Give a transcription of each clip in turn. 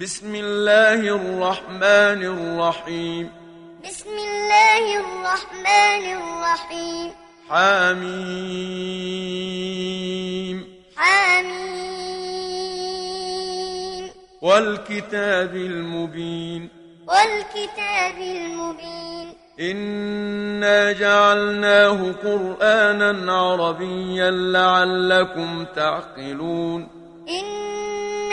بسم الله الرحمن الرحيم. بسم الله الرحمن الرحيم حميم. حميم. والكتاب المبين. والكتاب المبين. إنا جعلناه قرآنا عربيا لعلكم تعقلون. إنا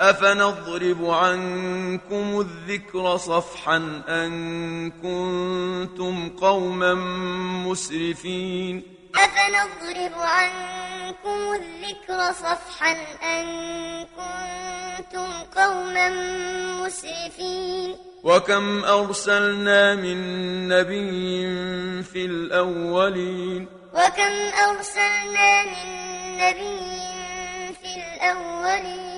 أفنضرب عنكم الذكر صفحا أن كنتم قوما مسرفين؟ أفنضرب عنكم الذكر صفحا أن كنتم قوما مسرفين؟ وكم أرسلنا من نبي في الأولين؟ وكم أرسلنا من نبي في الأولين؟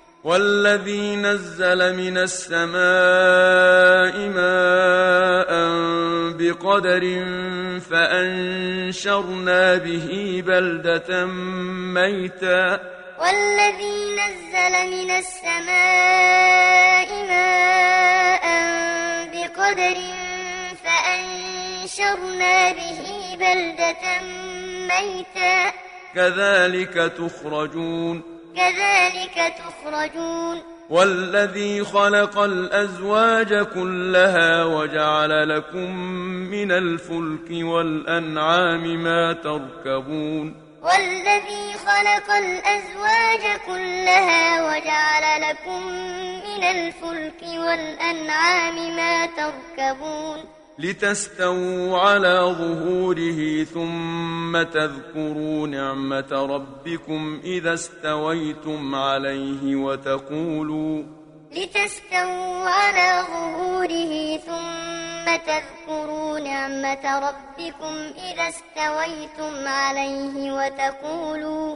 والذي نزل من السماء ماء بقدر فأنشرنا به بلدة ميتا. والذي نزل من السماء ماء بقدر فأنشرنا به بلدة ميتا. كذلك تخرجون. كذلك تخرجون. والذي خلق الأزواج كلها وجعل لكم من الفلك والأنعام ما تركبون. والذي خلق الأزواج كلها وجعل لكم من الفلك والأنعام ما تركبون. لتستووا على ظهوره ثم تذكروا نعمة ربكم إذا استويتم عليه وتقولوا لتستووا على ظهوره ثم تذكروا نعمة ربكم إذا استويتم عليه وتقولوا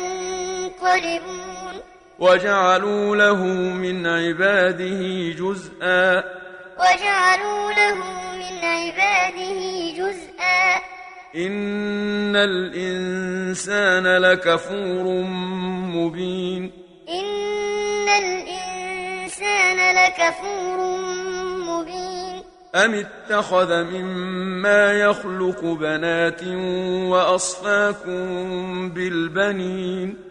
وجعلوا له من عباده جزءا. وجعلوا له من عباده جزءا. إن الإنسان لكفور مبين. إن الإنسان لكفور مبين. أم اتخذ مما يخلق بنات وأصفاكم بالبنين؟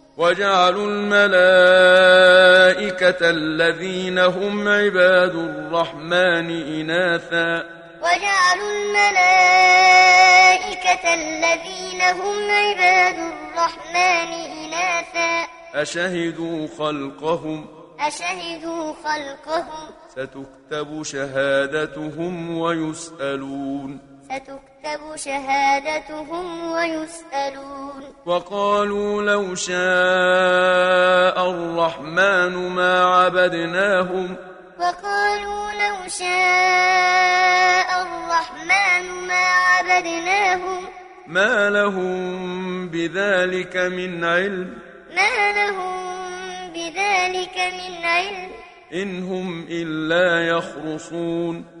وجعلوا الملائكة الذين هم عباد الرحمن إناثا. وجعلوا الملائكة الذين هم عباد الرحمن إناثا. أشهدوا خلقهم. أشهدوا خلقهم. ستكتب شهادتهم ويسألون. ستكتب شهادتهم ويسألون. وقالوا لو شاء الرحمن ما عبدناهم. وقالوا لو شاء الرحمن ما عبدناهم. ما لهم بذلك من علم. ما لهم بذلك من علم. إن هم إلا يخرصون.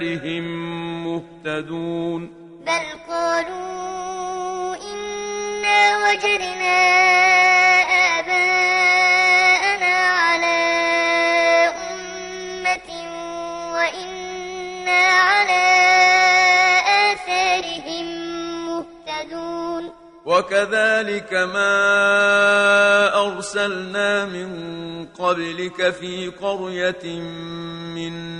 آثارهم مهتدون بل قالوا إنا وجدنا آباءنا على أمة وإنا على آثارهم مهتدون وكذلك ما أرسلنا من قبلك في قرية من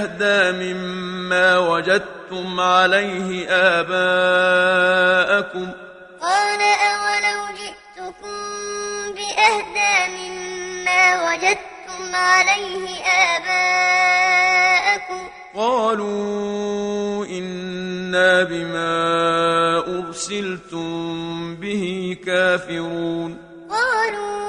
بأهدى مما وجدتم عليه آباءكم. قال أولو جئتكم بأهدى مما وجدتم عليه آباءكم. قالوا إنا بما أرسلتم به كافرون. قالوا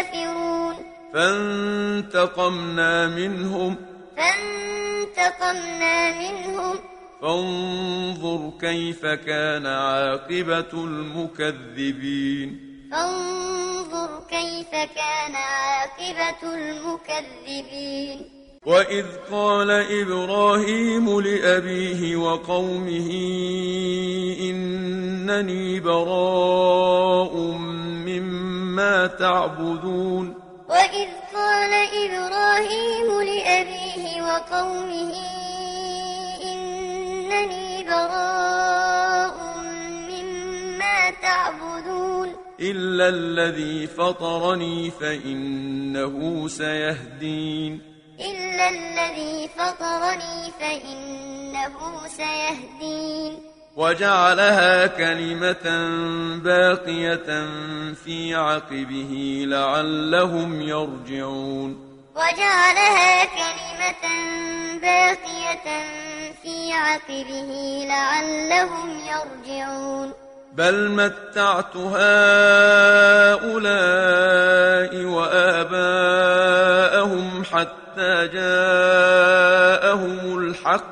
كافرون فانتقمنا منهم. فانتقمنا منهم. فانظر كيف كان عاقبة المكذبين. فانظر كيف كان عاقبة المكذبين. وإذ قال إبراهيم لأبيه وقومه إنني براء مما تعبدون وإذ قال إبراهيم لأبيه وقومه إنني براء مما تعبدون. إلا الذي فطرني فإنه سيهدين. إلا الذي فطرني فإنه سيهدين. وجعلها كلمة باقية في عقبه لعلهم يرجعون. وجعلها كلمة باقية في عقبه لعلهم يرجعون. بل متعت هؤلاء وآباءهم حتى جاءهم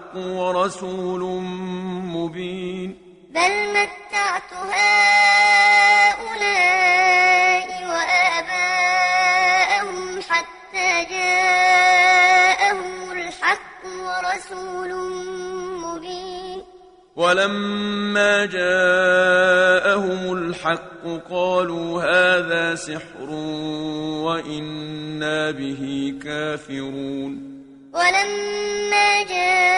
الحق ورسول مبين. بل متعت هؤلاء وآباءهم حتى جاءهم الحق ورسول مبين. ولما جاءهم الحق قالوا هذا سحر وإنا به كافرون. ولما جاءهم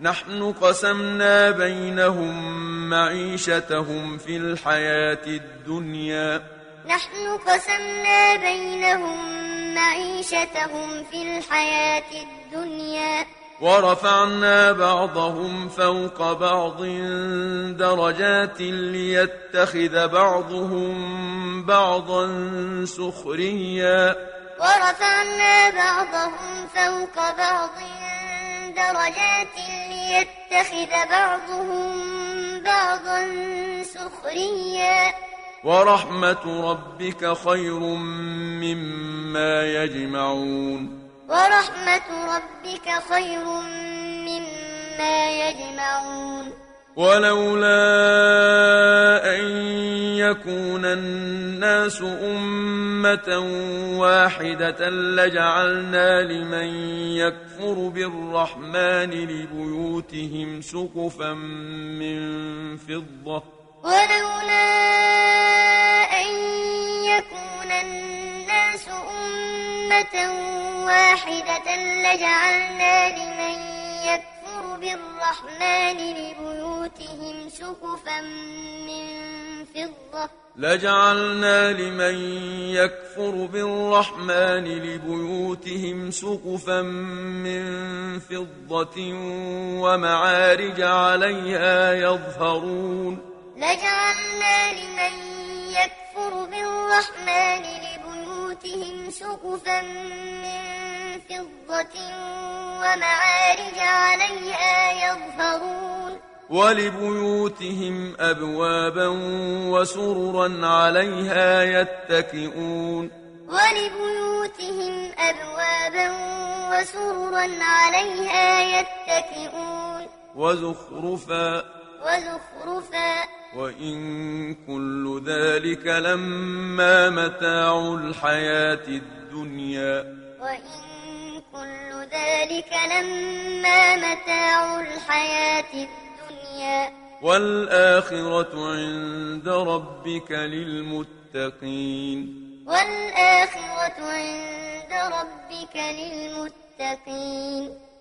نحن قسمنا بينهم معيشتهم في الحياة الدنيا. نحن قسمنا بينهم معيشتهم في الحياة الدنيا. ورفعنا بعضهم فوق بعض درجات ليتخذ بعضهم بعضا سخريا. ورفعنا بعضهم فوق بعض درجات ليتخذ بعضهم بعضا سخريا. ورحمة ربك خير مما يجمعون. ورحمة ربك خير مما يجمعون. ولولا أن يكون الناس أمة واحدة لجعلنا لمن يكفر بالرحمن لبيوتهم سقفا من فضة. ولولا أن يكون الناس أمة واحدة لجعلنا لمن يكفر بالرحمن لبيوتهم سقفا من فضة. لجعلنا لمن يكفر بالرحمن لبيوتهم سقفا من فضة ومعارج عليها يظهرون. لجعلنا لمن يكفر بالرحمن لبيوتهم سقفا من فضة ومعارج عليها يظهرون. ولبيوتهم أبوابا وسررا عليها يتكئون. ولبيوتهم أبوابا وسررا عليها يتكئون. وزخرفا وزخرفا. وإن كل ذلك لما متاع الحياة الدنيا. وإن كل ذلك لما متاع الحياة الدنيا. والآخرة عند ربك للمتقين. والآخرة عند ربك للمتقين.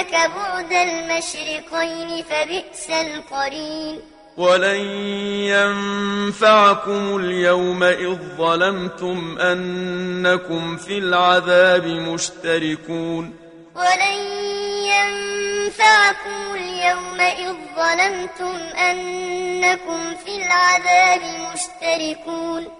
وبينك بعد المشرقين فبئس القرين. ولن ينفعكم اليوم إذ ظلمتم أنكم في العذاب مشتركون. ولن ينفعكم اليوم إذ ظلمتم أنكم في العذاب مشتركون.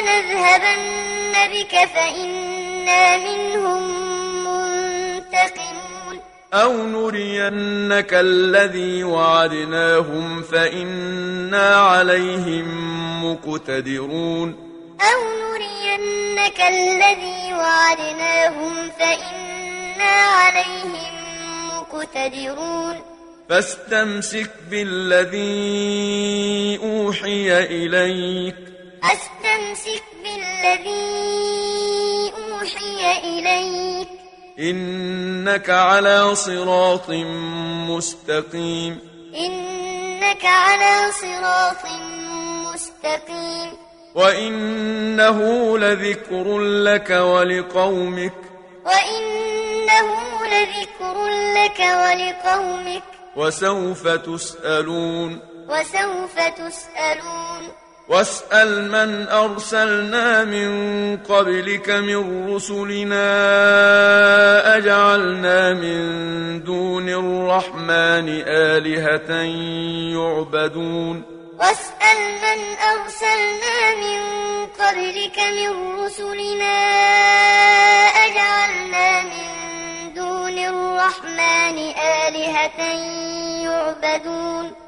نذهبن بك فإنا منهم منتقمون أو نرينك الذي وعدناهم فإنا عليهم مقتدرون أو نرينك الذي وعدناهم فإنا عليهم مقتدرون فاستمسك بالذي أوحي إليك فاستمسك بالذي أوحي إليك. إنك على صراط مستقيم. إنك على صراط مستقيم. وإنه لذكر لك ولقومك. وإنه لذكر لك ولقومك. وسوف تسألون. وسوف تسألون. واسأل من أرسلنا من قبلك من رسلنا أجعلنا من دون الرحمن آلهة يعبدون. واسأل من أرسلنا من قبلك من رسلنا أجعلنا من دون الرحمن آلهة يعبدون.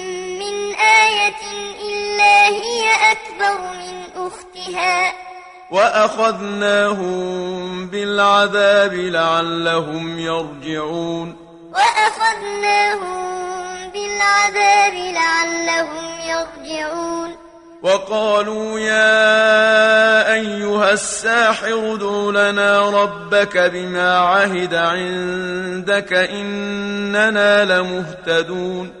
أكبر من أختها. وأخذناهم بالعذاب لعلهم يرجعون. وأخذناهم بالعذاب لعلهم يرجعون. وقالوا يا أيها الساحر ادع لنا ربك بما عهد عندك إننا لمهتدون.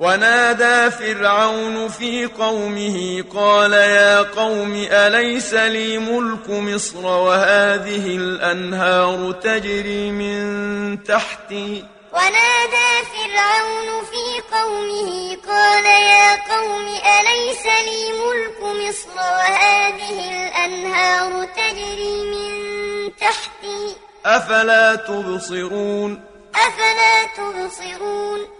ونادى فرعون في قومه قال يا قوم أليس لي ملك مصر وهذه الأنهار تجري من تحتي؟ ونادى فرعون في قومه قال يا قوم أليس لي ملك مصر وهذه الأنهار تجري من تحتي؟ أفلا تبصرون؟ أفلا تبصرون؟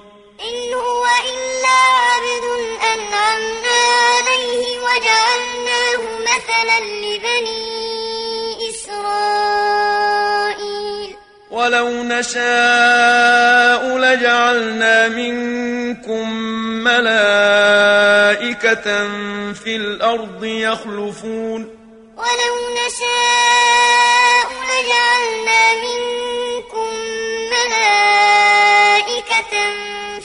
مثلا لبني إسرائيل ولو نشاء لجعلنا منكم ملائكة في الأرض يخلفون ولو نشاء لجعلنا منكم ملائكة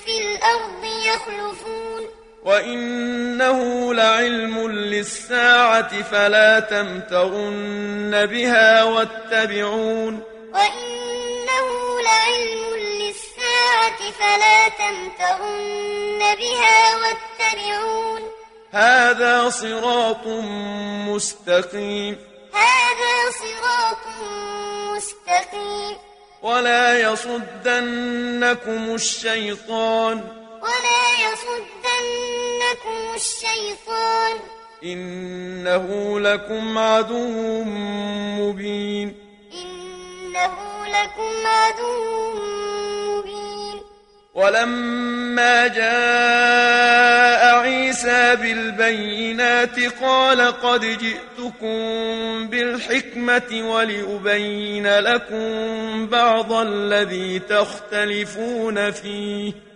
في الأرض يخلفون وإنه لعلم للساعة فلا تمترن بها واتبعون وإنه لعلم للساعة فلا تمترن بها واتبعون هذا صراط مستقيم هذا صراط مستقيم ولا يصدنكم الشيطان ولا يصدنكم الشيطان. إنه لكم عدو مبين. إنه لكم عدو مبين. ولما جاء عيسى بالبينات قال قد جئتكم بالحكمة ولأبين لكم بعض الذي تختلفون فيه.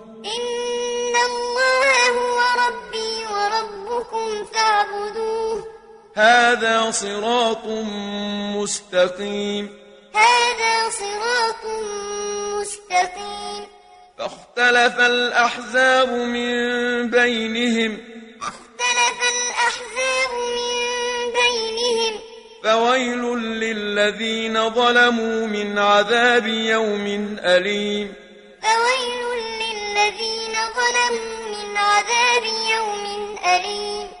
فاعبدوه. هذا صراط مستقيم. هذا صراط مستقيم. فاختلف الأحزاب من بينهم. اختلف الأحزاب من بينهم. فويل للذين ظلموا من عذاب يوم أليم. فويل للذين ظلموا من عذاب يوم أليم.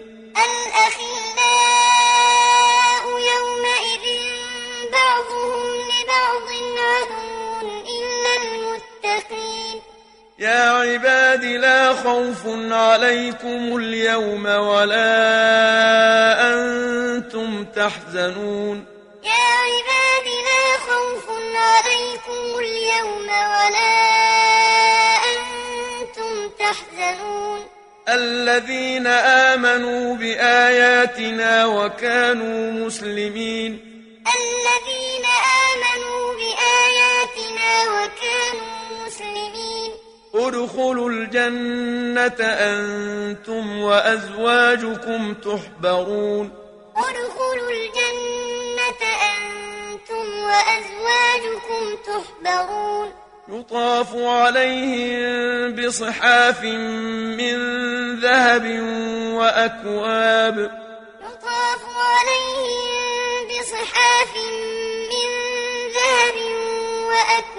يا عباد لا خوف عليكم اليوم ولا أنتم تحزنون. يا عباد لا خوف عليكم اليوم ولا أنتم تحزنون. الذين آمنوا بآياتنا وكانوا مسلمين. ادخلوا الجنة أنتم وأزواجكم تحبرون. ادخلوا الجنة أنتم وأزواجكم تحبرون. يطاف عليهم بصحاف من ذهب وأكواب. يطاف عليهم بصحاف من ذهب وأكواب.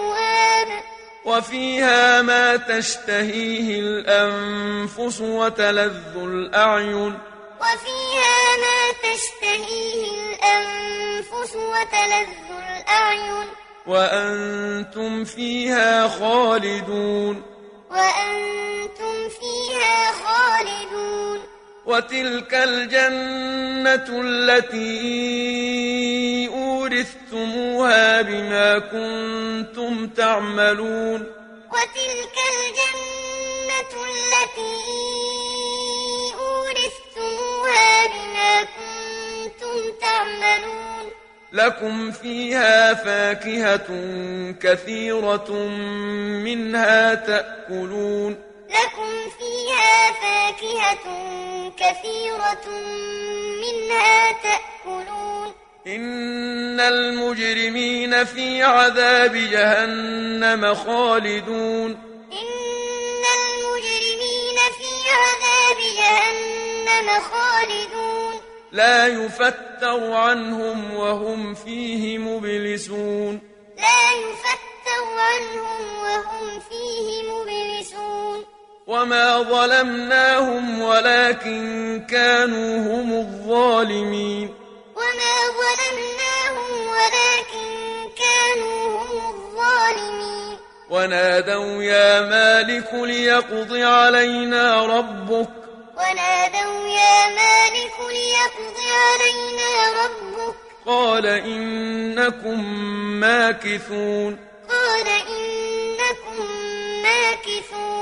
وفيها ما تشتهيه الأنفس وتلذ الأعين. وفيها ما تشتهيه الأنفس وتلذ الأعين. وأنتم فيها خالدون. وأنتم فيها خالدون. وتلك الجنة التي أورثتموها بما كنتم تعملون. وتلك الجنة التي أورثتموها بما كنتم تعملون. لكم فيها فاكهة كثيرة منها تأكلون. لكم فيها فاكهة كثيرة منها تأكلون. إن المجرمين في عذاب جهنم خالدون. إن المجرمين في عذاب جهنم خالدون. لا يفتر عنهم وهم فيه مبلسون. لا يفتر عنهم وهم فيه مبلسون. وما ظلمناهم ولكن كانوا هم الظالمين وما ظلمناهم ولكن كانوا هم الظالمين ونادوا يا مالك ليقض علينا ربك ونادوا يا مالك ليقض علينا ربك قال إنكم ماكثون قال إنكم ماكثون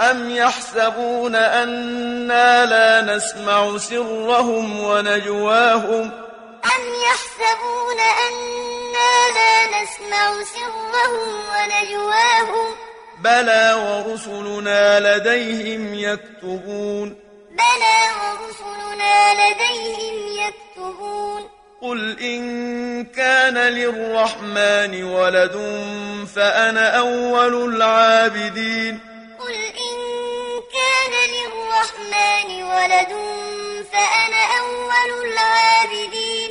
أم يحسبون أنا لا نسمع سرهم ونجواهم أم يحسبون أنا لا نسمع سرهم ونجواهم بلى ورسلنا لديهم يكتبون بلى ورسلنا لديهم يكتبون قل إن كان للرحمن ولد فأنا أول العابدين ولد فأنا أول العابدين.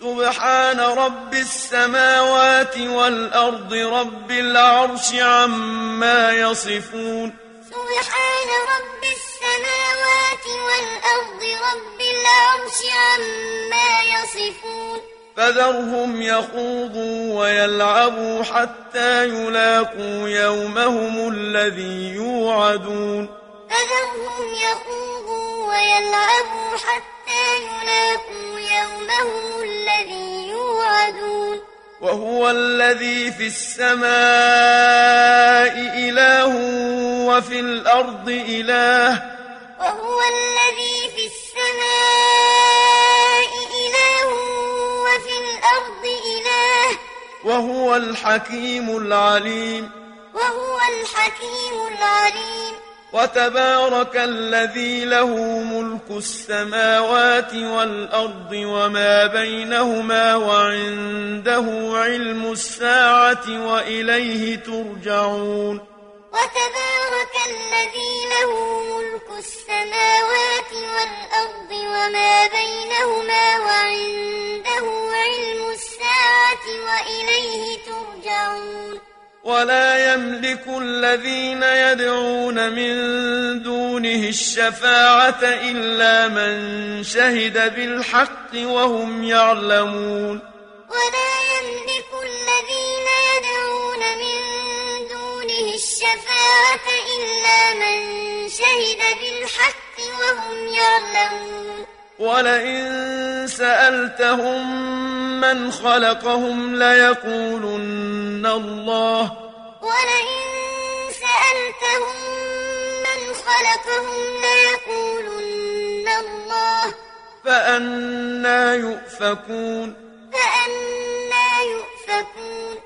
سبحان رب السماوات والأرض رب العرش عما يصفون. سبحان رب السماوات والأرض رب العرش عما يصفون. فذرهم يخوضوا ويلعبوا حتى يلاقوا يومهم الذي يوعدون. فذرهم يخوضوا ويلعبوا حتى يلاقوا يومهم الذي يوعدون وهو الذي في السماء إله وفي الأرض إله وهو الذي في السماء إله وفي الأرض إله وهو الحكيم العليم وهو الحكيم العليم وتبارك الذي له ملك السماوات والأرض وما بينهما وعنده علم الساعة وإليه ترجعون. وتبارك الذي له ملك السماوات والأرض وما بينهما وعنده علم الساعة وإليه ترجعون. ولا يملك الذين يدعون من دونه الشفاعة إلا من شهد بالحق وهم يعلمون. ولا يملك الذين يدعون من دونه الشفاعة إلا من شهد بالحق وهم يعلمون. ولئن سألتهم من خلقهم ليقولن الله. ولئن سألتهم من خلقهم ليقولن الله. فأنا يؤفكون. فأنا يؤفكون.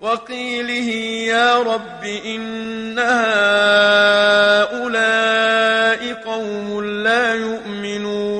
وقيله يا رب إن هؤلاء قوم لا يؤمنون.